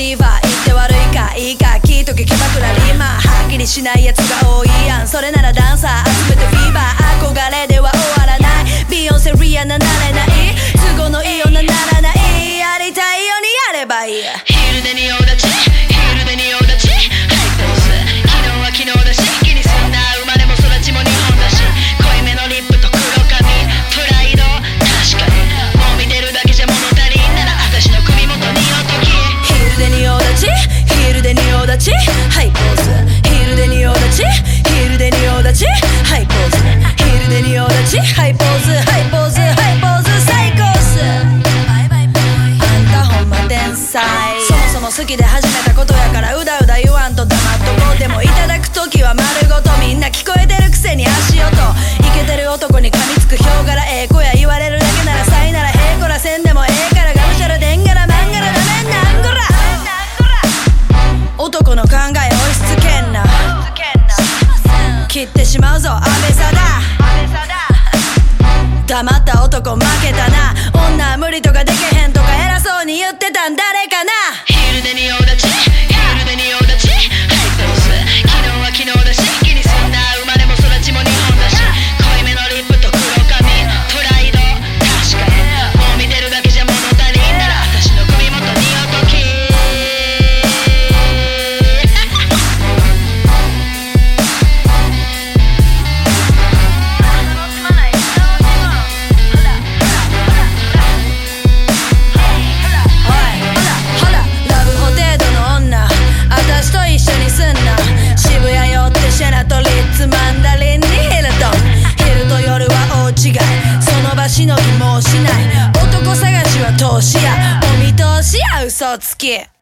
ディーバー言って悪いかいいか聞いとけキャバクラリーマン。はっきりしないやつが多いやん。それならダンサー好きで始めたことやからうだうだ言わんと黙っとこうでもいただく時は丸ごとみんな聞こえてるくせに足音。イケてる男に噛みつくヒョウ柄ええ子や言われるだけならさいならええ子らせんでもええからがむしゃらでんがらまんがらなめんなんごら。男の考え押し付けんな。切ってしまうぞ安倍さだ。黙った男負けたな。女は無理とかでけへんとか偉そうに言ってたん誰かな。ラとリッツマンダリンにヒルト。ン昼と夜は大違い。その場しのぎもしない。男探しは投資や。お見通しや嘘つき。